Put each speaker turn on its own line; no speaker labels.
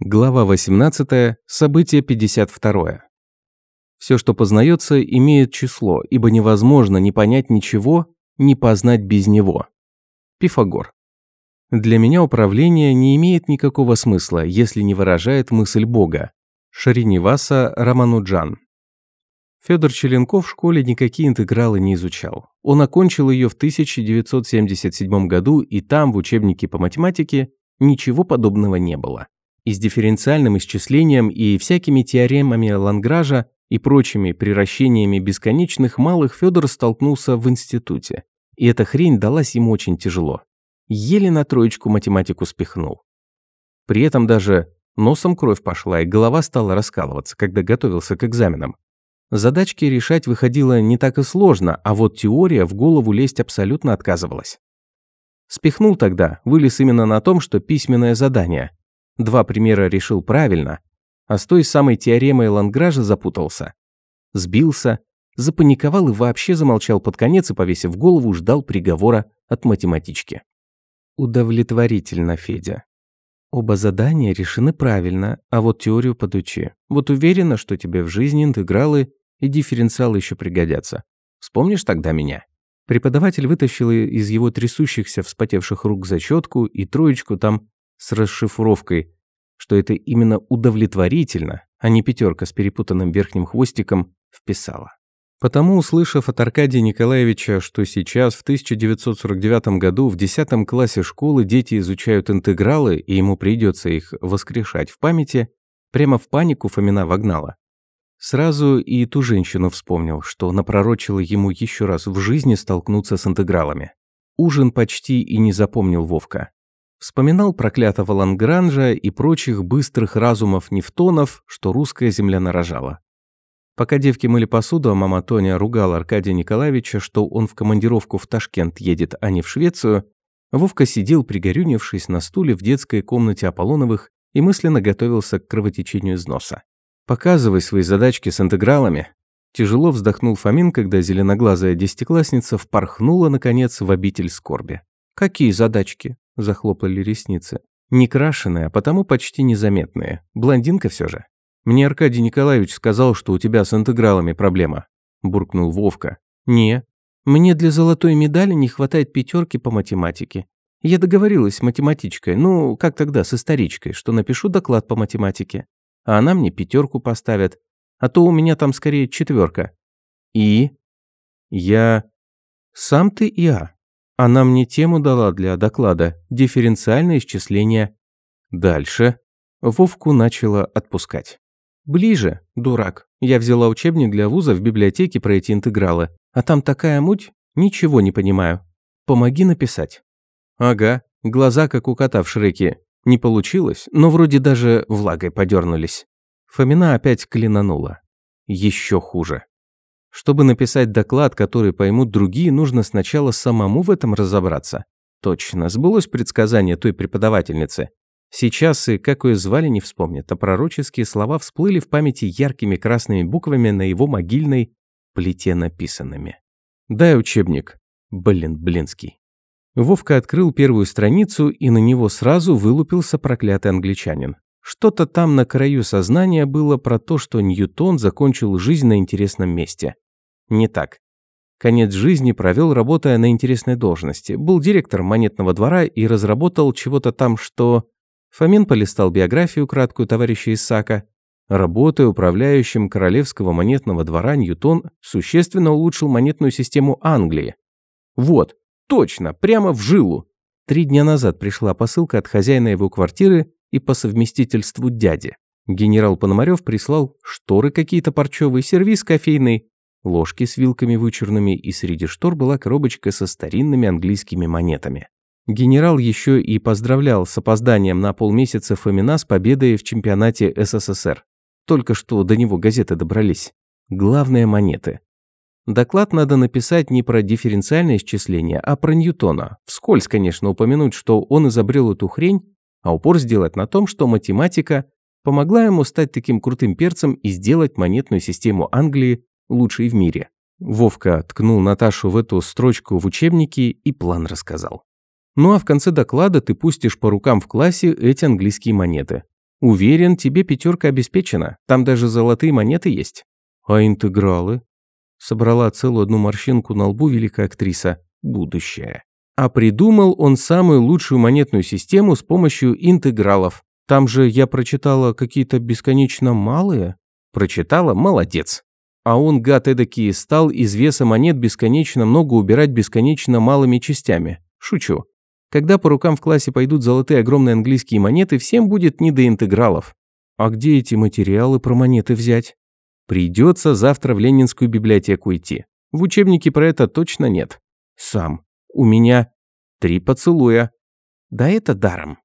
Глава 18. Событие 52. Все, что познается, имеет число, ибо невозможно не понять ничего, не познать без него. Пифагор. Для меня управление не имеет никакого смысла, если не выражает мысль Бога. Шариниваса Рамануджан. Федор Челенков в школе никакие интегралы не изучал. Он окончил ее в 1977 году, и там, в учебнике по математике, ничего подобного не было и с дифференциальным исчислением и всякими теоремами Лангража и прочими приращениями бесконечных малых Федор столкнулся в институте. И эта хрень далась ему очень тяжело. Еле на троечку математику спихнул. При этом даже носом кровь пошла, и голова стала раскалываться, когда готовился к экзаменам. Задачки решать выходило не так и сложно, а вот теория в голову лезть абсолютно отказывалась. Спихнул тогда, вылез именно на том, что письменное задание. Два примера решил правильно, а с той самой теоремой Лангража запутался. Сбился, запаниковал и вообще замолчал под конец и, повесив голову, ждал приговора от математички. Удовлетворительно, Федя. Оба задания решены правильно, а вот теорию подучи. Вот уверена, что тебе в жизни интегралы и дифференциалы еще пригодятся. Вспомнишь тогда меня? Преподаватель вытащил из его трясущихся, вспотевших рук зачетку и троечку там с расшифровкой, что это именно удовлетворительно, а не пятерка с перепутанным верхним хвостиком, вписала. Потому, услышав от Аркадия Николаевича, что сейчас, в 1949 году, в 10 классе школы дети изучают интегралы, и ему придется их воскрешать в памяти, прямо в панику Фомина вогнала. Сразу и ту женщину вспомнил, что напророчила ему еще раз в жизни столкнуться с интегралами. Ужин почти и не запомнил Вовка. Вспоминал проклятого Лангранжа и прочих быстрых разумов нефтонов, что русская земля нарожала. Пока девки мыли посуду, а мама Тоня ругала Аркадия Николаевича, что он в командировку в Ташкент едет, а не в Швецию, Вовка сидел, пригорюнившись на стуле в детской комнате Аполлоновых и мысленно готовился к кровотечению из носа. «Показывай свои задачки с интегралами». Тяжело вздохнул Фомин, когда зеленоглазая десятиклассница впорхнула, наконец, в обитель скорби. «Какие задачки?» Захлопали ресницы. Не крашеные, а потому почти незаметные. Блондинка все же. Мне Аркадий Николаевич сказал, что у тебя с интегралами проблема. Буркнул Вовка. Не. Мне для золотой медали не хватает пятерки по математике. Я договорилась с математичкой, ну, как тогда, с историчкой, что напишу доклад по математике. А она мне пятерку поставит. А то у меня там скорее четверка. И? Я... Сам ты и а. Она мне тему дала для доклада «Дифференциальное исчисление». Дальше. Вовку начала отпускать. «Ближе, дурак. Я взяла учебник для вуза в библиотеке про эти интегралы. А там такая муть, ничего не понимаю. Помоги написать». «Ага, глаза как у кота в Шреке. Не получилось, но вроде даже влагой подернулись». Фомина опять клинанула. Еще хуже. Чтобы написать доклад, который поймут другие, нужно сначала самому в этом разобраться. Точно, сбылось предсказание той преподавательницы. Сейчас и как ее звали не вспомнит, а пророческие слова всплыли в памяти яркими красными буквами на его могильной плите написанными. «Дай учебник». Блин, блинский. Вовка открыл первую страницу, и на него сразу вылупился проклятый англичанин. Что-то там на краю сознания было про то, что Ньютон закончил жизнь на интересном месте. Не так. Конец жизни провел, работая на интересной должности. Был директором монетного двора и разработал чего-то там, что... Фомин полистал биографию краткую товарища Исака. Работая управляющим королевского монетного двора, Ньютон существенно улучшил монетную систему Англии. Вот, точно, прямо в жилу. Три дня назад пришла посылка от хозяина его квартиры и по совместительству дяди. Генерал Пономарев прислал шторы какие-то парчевые, сервиз кофейный, ложки с вилками вычурными, и среди штор была коробочка со старинными английскими монетами. Генерал еще и поздравлял с опозданием на полмесяца Фомина с победой в чемпионате СССР. Только что до него газеты добрались. Главные монеты. Доклад надо написать не про дифференциальное исчисление, а про Ньютона. Вскользь, конечно, упомянуть, что он изобрел эту хрень, а упор сделать на том, что математика помогла ему стать таким крутым перцем и сделать монетную систему Англии лучшей в мире. Вовка ткнул Наташу в эту строчку в учебнике и план рассказал. Ну а в конце доклада ты пустишь по рукам в классе эти английские монеты. Уверен, тебе пятерка обеспечена. Там даже золотые монеты есть. А интегралы? Собрала целую одну морщинку на лбу великая актриса. Будущее. А придумал он самую лучшую монетную систему с помощью интегралов. Там же я прочитала какие-то бесконечно малые. Прочитала? Молодец. А он, гад эдакий, стал из веса монет бесконечно много убирать бесконечно малыми частями. Шучу. Когда по рукам в классе пойдут золотые огромные английские монеты, всем будет не до интегралов. А где эти материалы про монеты взять? Придется завтра в Ленинскую библиотеку идти. В учебнике про это точно нет. Сам. У меня три поцелуя. Да это даром.